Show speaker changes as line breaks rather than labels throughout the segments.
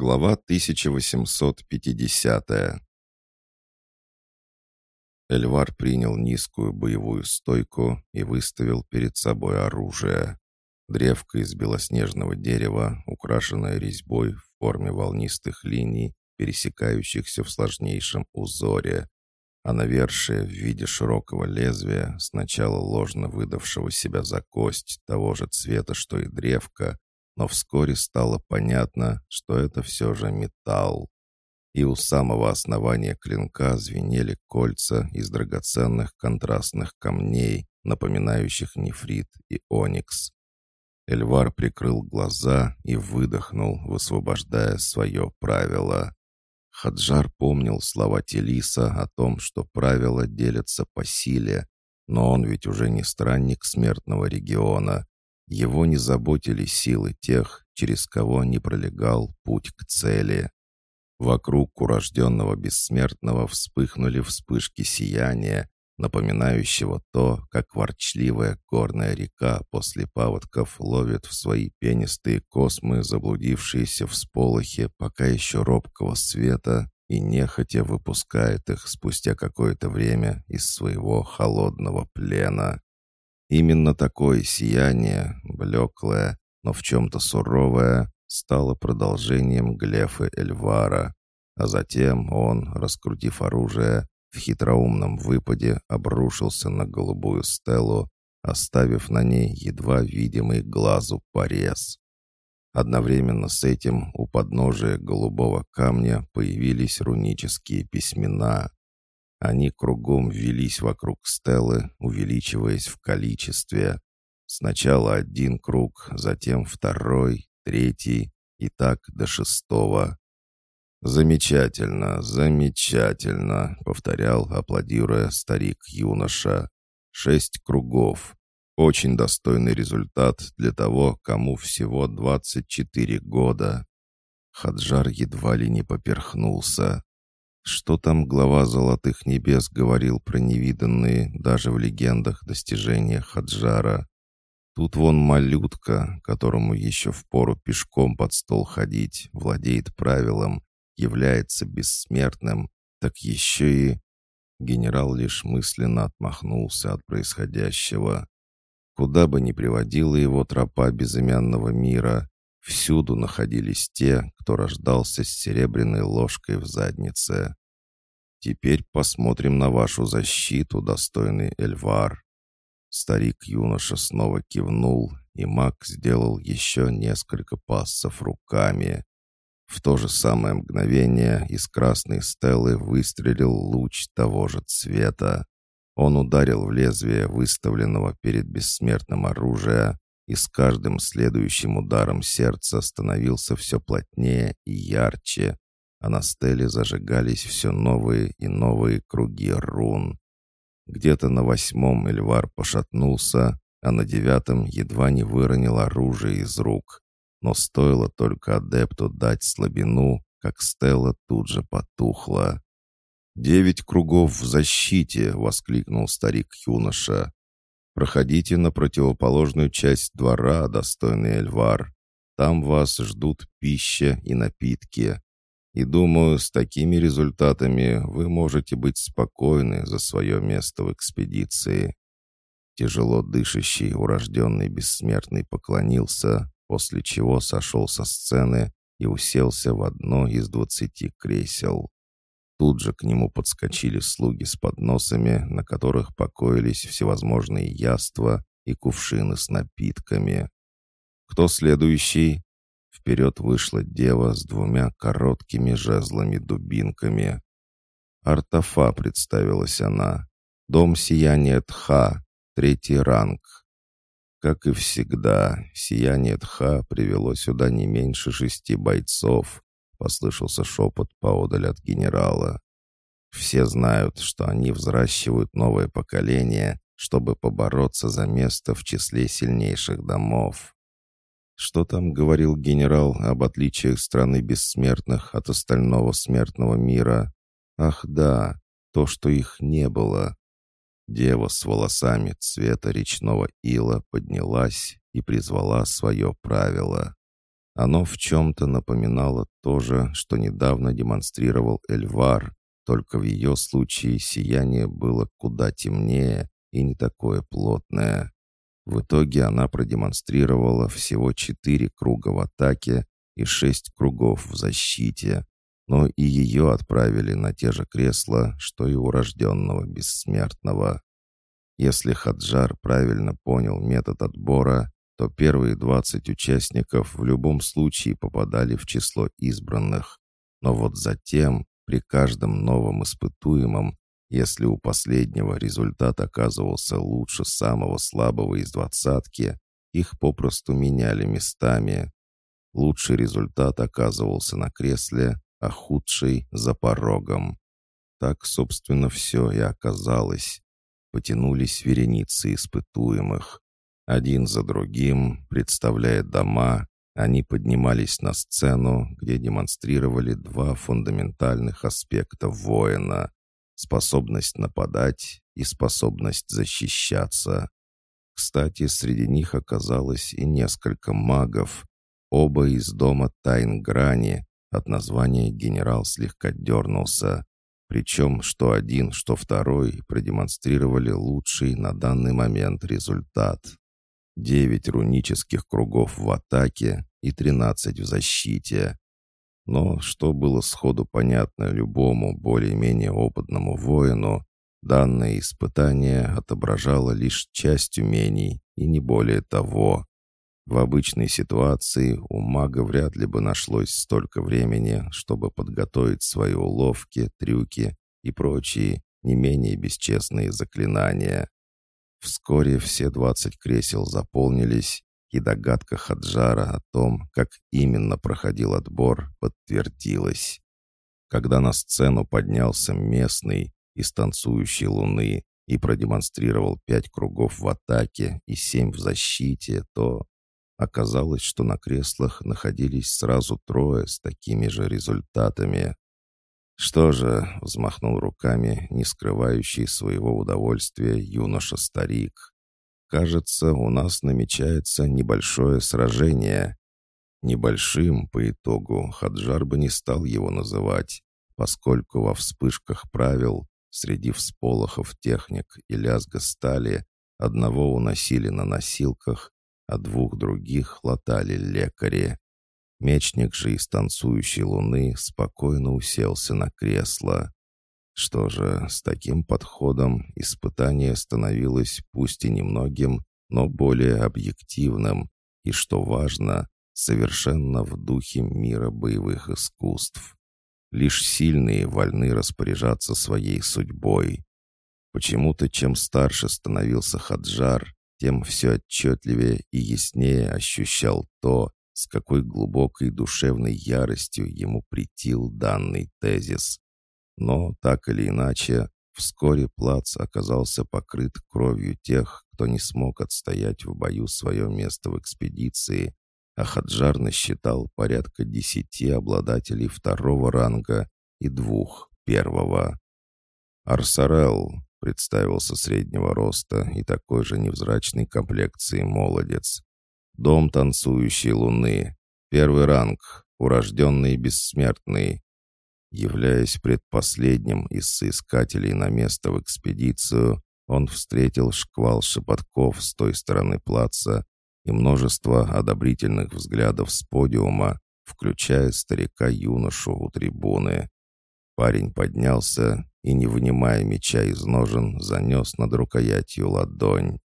Глава 1850 Эльвар принял низкую боевую стойку и выставил перед собой оружие. Древко из белоснежного дерева, украшенное резьбой в форме волнистых линий, пересекающихся в сложнейшем узоре, а навершие в виде широкого лезвия, сначала ложно выдавшего себя за кость того же цвета, что и древко, но вскоре стало понятно, что это все же металл. И у самого основания клинка звенели кольца из драгоценных контрастных камней, напоминающих нефрит и оникс. Эльвар прикрыл глаза и выдохнул, высвобождая свое правило. Хаджар помнил слова Телиса о том, что правила делятся по силе, но он ведь уже не странник смертного региона, его не заботили силы тех, через кого не пролегал путь к цели. Вокруг урожденного бессмертного вспыхнули вспышки сияния, напоминающего то, как ворчливая горная река после паводков ловит в свои пенистые космы заблудившиеся в сполохе пока еще робкого света и нехотя выпускает их спустя какое-то время из своего холодного плена. Именно такое сияние, блеклое, но в чем-то суровое, стало продолжением глефы Эльвара, а затем он, раскрутив оружие, в хитроумном выпаде обрушился на голубую стелу, оставив на ней едва видимый глазу порез. Одновременно с этим у подножия голубого камня появились рунические письмена, они кругом велись вокруг стелы, увеличиваясь в количестве. Сначала один круг, затем второй, третий и так до шестого. «Замечательно, замечательно», — повторял, аплодируя старик-юноша. «Шесть кругов. Очень достойный результат для того, кому всего двадцать четыре года». Хаджар едва ли не поперхнулся. Что там глава «Золотых небес» говорил про невиданные даже в легендах достижения Хаджара? Тут вон малютка, которому еще впору пешком под стол ходить, владеет правилом, является бессмертным, так еще и... Генерал лишь мысленно отмахнулся от происходящего. Куда бы ни приводила его тропа безымянного мира, Всюду находились те, кто рождался с серебряной ложкой в заднице. Теперь посмотрим на вашу защиту, достойный Эльвар. Старик-юноша снова кивнул, и маг сделал еще несколько пассов руками. В то же самое мгновение из красной стелы выстрелил луч того же цвета. Он ударил в лезвие выставленного перед бессмертным оружия, и с каждым следующим ударом сердца становился все плотнее и ярче, а на стеле зажигались все новые и новые круги рун. Где-то на восьмом Эльвар пошатнулся, а на девятом едва не выронил оружие из рук. Но стоило только адепту дать слабину, как стела тут же потухла. «Девять кругов в защите!» — воскликнул старик-юноша. Проходите на противоположную часть двора, достойный Эльвар. Там вас ждут пища и напитки. И думаю, с такими результатами вы можете быть спокойны за свое место в экспедиции». Тяжело дышащий урожденный бессмертный поклонился, после чего сошел со сцены и уселся в одно из двадцати кресел. Тут же к нему подскочили слуги с подносами, на которых покоились всевозможные яства и кувшины с напитками. «Кто следующий?» Вперед вышла дева с двумя короткими жезлами-дубинками. «Артафа», — представилась она. «Дом сияния Тха, третий ранг». Как и всегда, сияние Тха привело сюда не меньше шести бойцов, Послышался шепот поодаль от генерала. Все знают, что они взращивают новое поколение, чтобы побороться за место в числе сильнейших домов. Что там говорил генерал об отличиях страны бессмертных от остального смертного мира? Ах да, то, что их не было. Дева с волосами цвета речного ила поднялась и призвала свое правило. Оно в чем-то напоминало то же, что недавно демонстрировал Эльвар, только в ее случае сияние было куда темнее и не такое плотное. В итоге она продемонстрировала всего четыре круга в атаке и шесть кругов в защите, но и ее отправили на те же кресла, что и урожденного бессмертного. Если Хаджар правильно понял метод отбора, то первые 20 участников в любом случае попадали в число избранных. Но вот затем, при каждом новом испытуемом, если у последнего результат оказывался лучше самого слабого из двадцатки, их попросту меняли местами. Лучший результат оказывался на кресле, а худший — за порогом. Так, собственно, все и оказалось. Потянулись вереницы испытуемых. Один за другим, представляя дома, они поднимались на сцену, где демонстрировали два фундаментальных аспекта воина — способность нападать и способность защищаться. Кстати, среди них оказалось и несколько магов, оба из дома Тайн Грани, от названия генерал слегка дернулся. Причем что один, что второй продемонстрировали лучший на данный момент результат. Девять рунических кругов в атаке и тринадцать в защите. Но, что было сходу понятно любому более-менее опытному воину, данное испытание отображало лишь часть умений и не более того. В обычной ситуации у мага вряд ли бы нашлось столько времени, чтобы подготовить свои уловки, трюки и прочие не менее бесчестные заклинания. Вскоре все двадцать кресел заполнились, и догадка Хаджара о том, как именно проходил отбор, подтвердилась. Когда на сцену поднялся местный из танцующей луны и продемонстрировал пять кругов в атаке и семь в защите, то Оказалось, что на креслах находились сразу трое с такими же результатами. «Что же», — взмахнул руками, не скрывающий своего удовольствия юноша-старик, «кажется, у нас намечается небольшое сражение». Небольшим, по итогу, Хаджар бы не стал его называть, поскольку во вспышках правил, среди всполохов техник и лязга стали, одного уносили на носилках, а двух других латали лекари. Мечник же из танцующей луны спокойно уселся на кресло. Что же, с таким подходом испытание становилось пусть и немногим, но более объективным, и, что важно, совершенно в духе мира боевых искусств. Лишь сильные вольны распоряжаться своей судьбой. Почему-то чем старше становился Хаджар, тем все отчетливее и яснее ощущал то, с какой глубокой душевной яростью ему притил данный тезис. Но, так или иначе, вскоре плац оказался покрыт кровью тех, кто не смог отстоять в бою свое место в экспедиции, а Хаджар насчитал порядка десяти обладателей второго ранга и двух первого. Арсарел, Представился среднего роста и такой же невзрачной комплекции молодец. Дом танцующей луны. Первый ранг. Урожденный бессмертный. Являясь предпоследним из соискателей на место в экспедицию, он встретил шквал шепотков с той стороны плаца и множество одобрительных взглядов с подиума, включая старика-юношу у трибуны. Парень поднялся и, не вынимая меча из ножен, занес над рукоятью ладонь.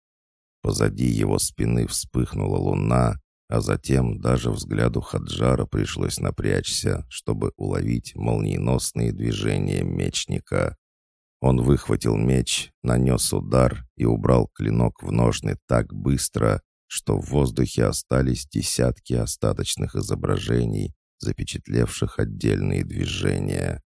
Позади его спины вспыхнула луна, а затем даже взгляду Хаджара пришлось напрячься, чтобы уловить молниеносные движения мечника. Он выхватил меч, нанес удар и убрал клинок в ножны так быстро, что в воздухе остались десятки остаточных изображений, запечатлевших отдельные движения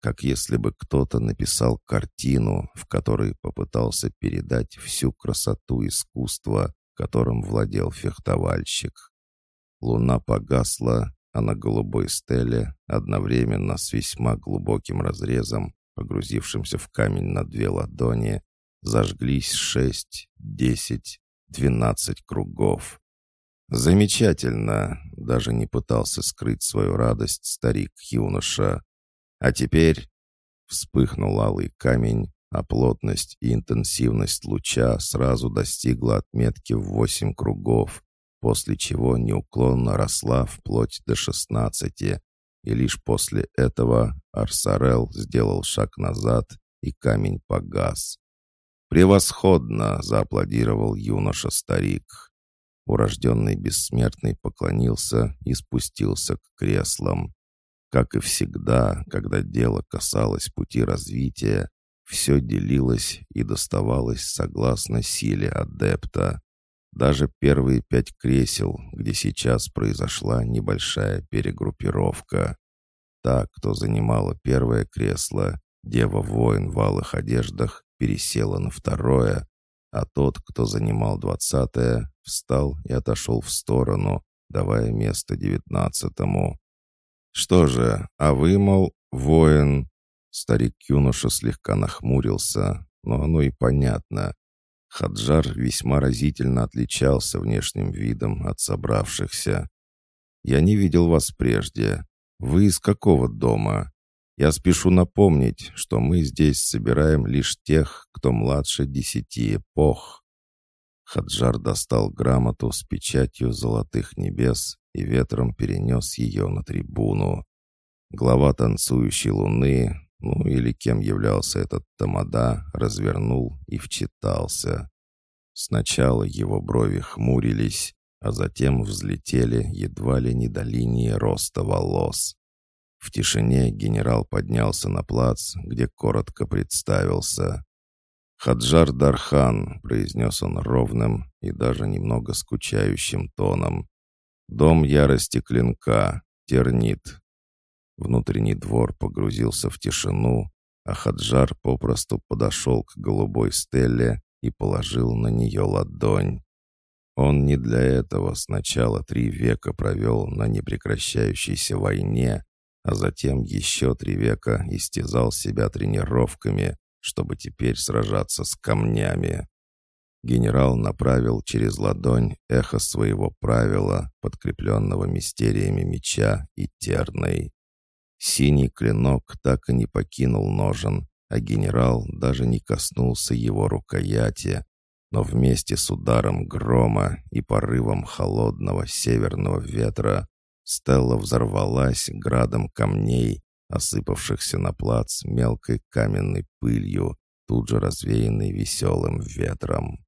как если бы кто-то написал картину, в которой попытался передать всю красоту искусства, которым владел фехтовальщик. Луна погасла, а на голубой стеле, одновременно с весьма глубоким разрезом, погрузившимся в камень на две ладони, зажглись шесть, десять, двенадцать кругов. «Замечательно!» — даже не пытался скрыть свою радость старик-юноша. «А теперь...» — вспыхнул алый камень, а плотность и интенсивность луча сразу достигла отметки в восемь кругов, после чего неуклонно росла вплоть до шестнадцати, и лишь после этого Арсарел сделал шаг назад, и камень погас. «Превосходно!» — зааплодировал юноша-старик. Урожденный бессмертный поклонился и спустился к креслам. Как и всегда, когда дело касалось пути развития, все делилось и доставалось согласно силе адепта. Даже первые пять кресел, где сейчас произошла небольшая перегруппировка. Та, кто занимала первое кресло, дева-воин в алых одеждах, пересела на второе, а тот, кто занимал двадцатое, встал и отошел в сторону, давая место девятнадцатому. «Что же, а вы, мол, воин?» Старик-юноша слегка нахмурился, но оно и понятно. Хаджар весьма разительно отличался внешним видом от собравшихся. «Я не видел вас прежде. Вы из какого дома? Я спешу напомнить, что мы здесь собираем лишь тех, кто младше десяти эпох». Хаджар достал грамоту с печатью золотых небес и ветром перенес ее на трибуну. Глава танцующей луны, ну или кем являлся этот тамада, развернул и вчитался. Сначала его брови хмурились, а затем взлетели едва ли не до линии роста волос. В тишине генерал поднялся на плац, где коротко представился. «Хаджар Дархан», — произнес он ровным и даже немного скучающим тоном. «Дом ярости клинка, тернит, Внутренний двор погрузился в тишину, а Хаджар попросту подошел к голубой стелле и положил на нее ладонь. Он не для этого сначала три века провел на непрекращающейся войне, а затем еще три века истязал себя тренировками, чтобы теперь сражаться с камнями. Генерал направил через ладонь эхо своего правила, подкрепленного мистериями меча и терной. Синий клинок так и не покинул ножен, а генерал даже не коснулся его рукояти. Но вместе с ударом грома и порывом холодного северного ветра Стелла взорвалась градом камней, осыпавшихся на плац мелкой каменной пылью, тут же развеянной веселым ветром.